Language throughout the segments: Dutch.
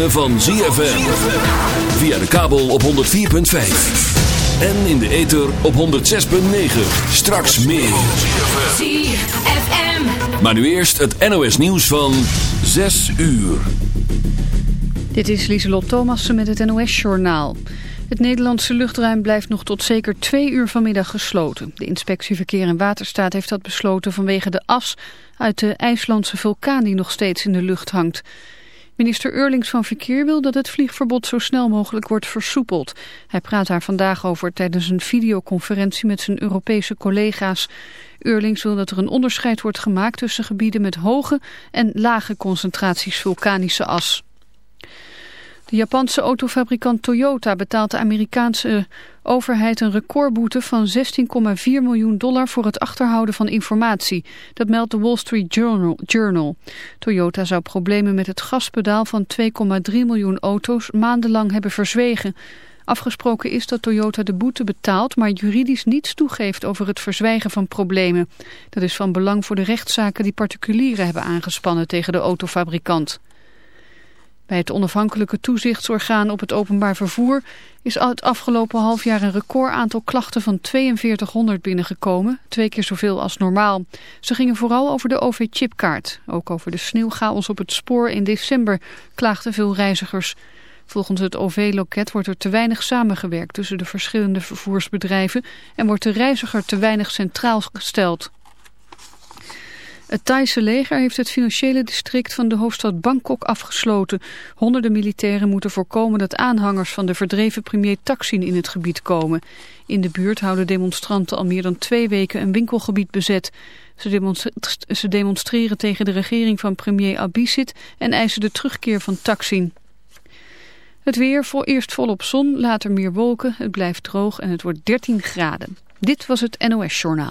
ritme van ZFM. Via de kabel op 104.5. En in de ether op 106.9. Straks meer. ZFM. Maar nu eerst het NOS nieuws van 6 uur. Dit is Lieselot Thomassen met het NOS-journaal. Het Nederlandse luchtruim blijft nog tot zeker twee uur vanmiddag gesloten. De inspectie Verkeer en Waterstaat heeft dat besloten vanwege de as uit de IJslandse vulkaan die nog steeds in de lucht hangt. Minister Eurlings van Verkeer wil dat het vliegverbod zo snel mogelijk wordt versoepeld. Hij praat daar vandaag over tijdens een videoconferentie met zijn Europese collega's. Eurlings wil dat er een onderscheid wordt gemaakt tussen gebieden met hoge en lage concentraties vulkanische as. De Japanse autofabrikant Toyota betaalt de Amerikaanse overheid een recordboete van 16,4 miljoen dollar voor het achterhouden van informatie. Dat meldt de Wall Street Journal. Toyota zou problemen met het gaspedaal van 2,3 miljoen auto's maandenlang hebben verzwegen. Afgesproken is dat Toyota de boete betaalt, maar juridisch niets toegeeft over het verzwijgen van problemen. Dat is van belang voor de rechtszaken die particulieren hebben aangespannen tegen de autofabrikant. Bij het onafhankelijke toezichtsorgaan op het openbaar vervoer is het afgelopen half jaar een record aantal klachten van 4200 binnengekomen, twee keer zoveel als normaal. Ze gingen vooral over de OV-chipkaart. Ook over de sneeuwchaos op het spoor in december klaagden veel reizigers. Volgens het OV-loket wordt er te weinig samengewerkt tussen de verschillende vervoersbedrijven en wordt de reiziger te weinig centraal gesteld. Het Thaise leger heeft het financiële district van de hoofdstad Bangkok afgesloten. Honderden militairen moeten voorkomen dat aanhangers van de verdreven premier Thaksin in het gebied komen. In de buurt houden demonstranten al meer dan twee weken een winkelgebied bezet. Ze, demonstreren tegen de regering van premier Abisit en eisen de terugkeer van Thaksin. Het weer, voor eerst volop zon, later meer wolken. Het blijft droog en het wordt 13 graden. Dit was het NOS Journaal.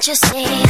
Al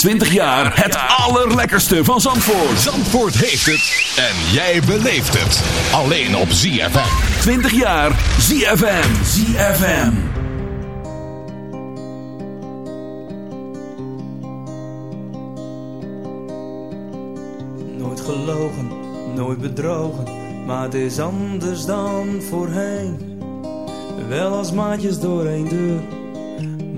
20 jaar het allerlekkerste van Zandvoort. Zandvoort heeft het en jij beleeft het. Alleen op ZFM. 20 jaar ZFM. ZFM. Nooit gelogen, nooit bedrogen. Maar het is anders dan voorheen. Wel als maatjes door een deur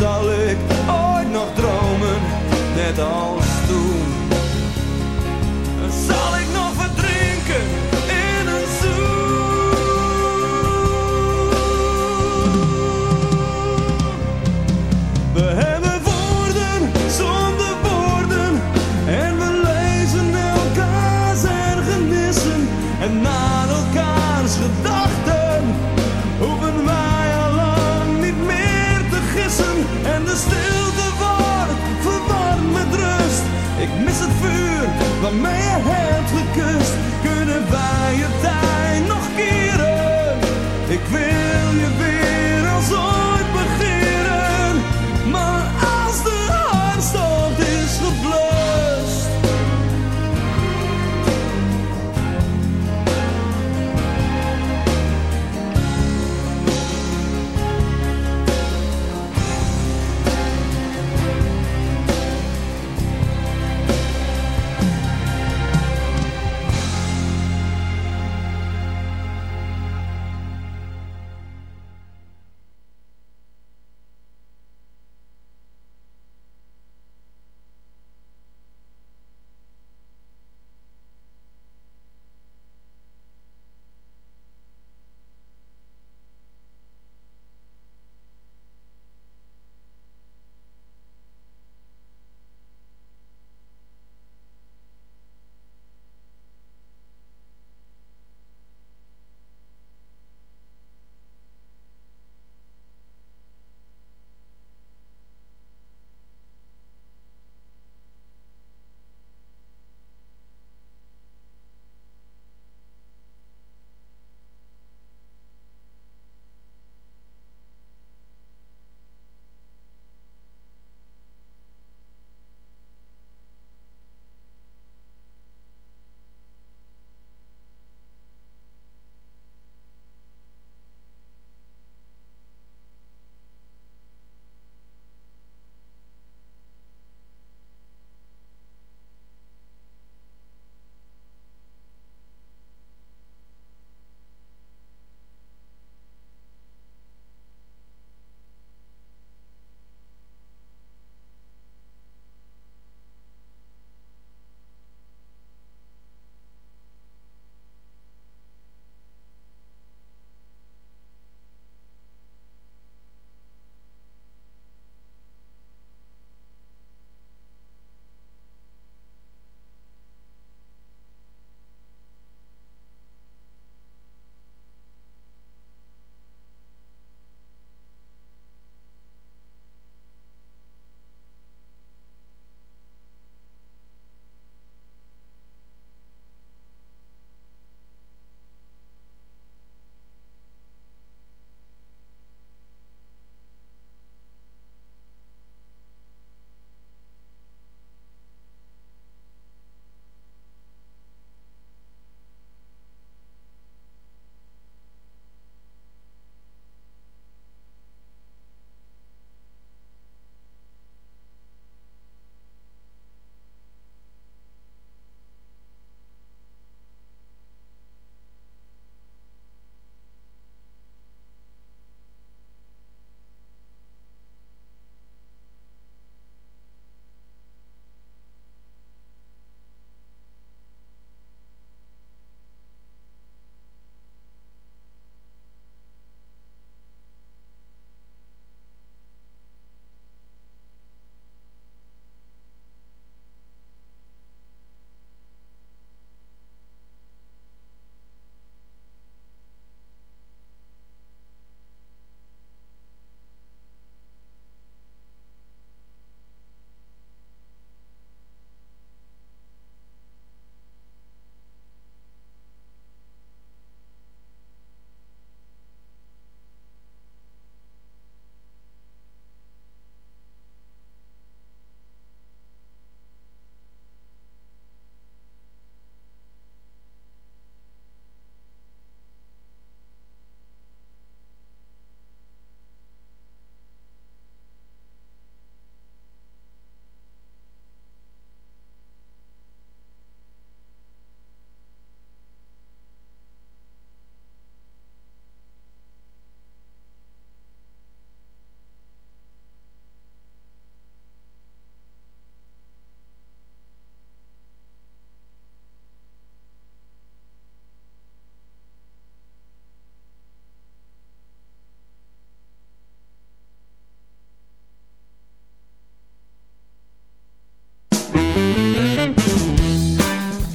Zal ik ooit nog dromen, net als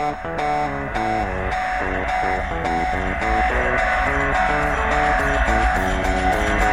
Thank you.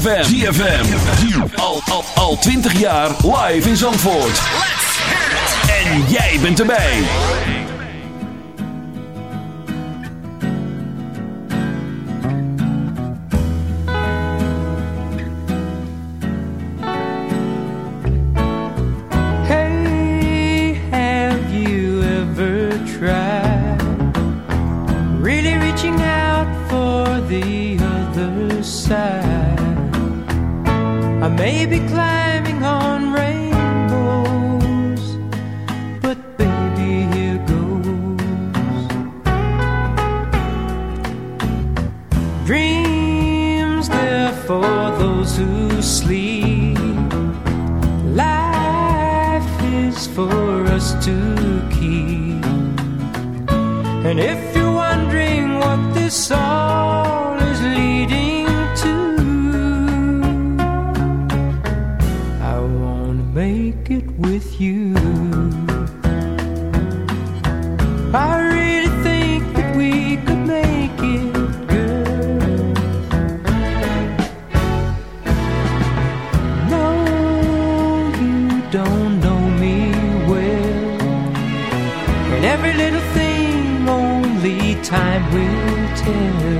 ZFM. ZFM. Al, al, al 20 jaar live in Zandvoort. En jij bent erbij. Hey, have you ever tried really reaching out for the other side? I may be climbing on rainbows, but baby, here goes. Dreams there for those who sleep. Life is for us to keep. And if you're wondering what this all Yeah.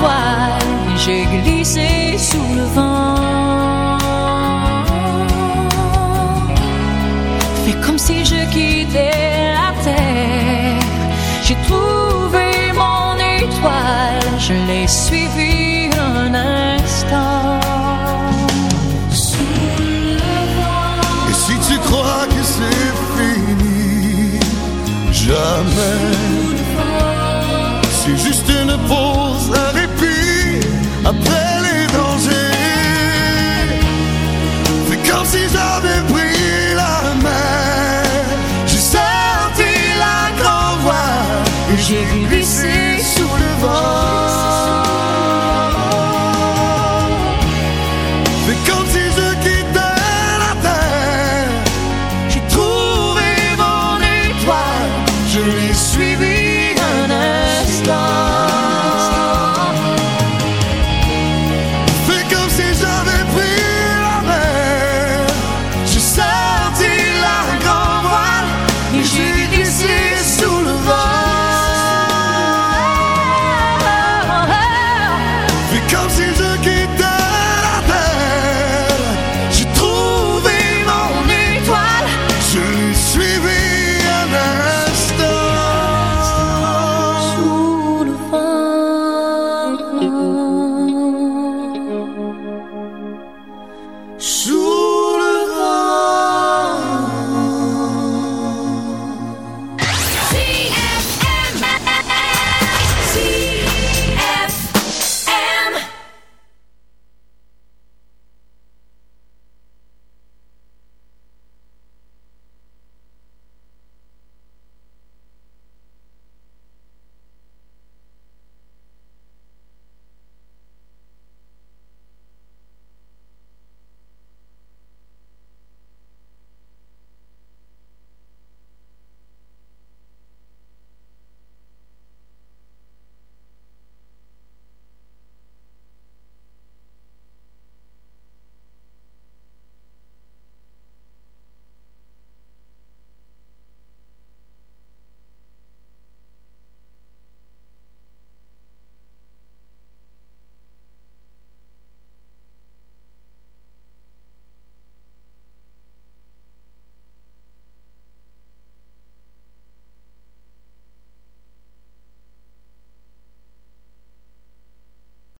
Voile, j'ai glissé sous le vent. Fais comme si je quittais la terre. J'ai trouvé mon étoile, je l'ai suivi je l'ai suivi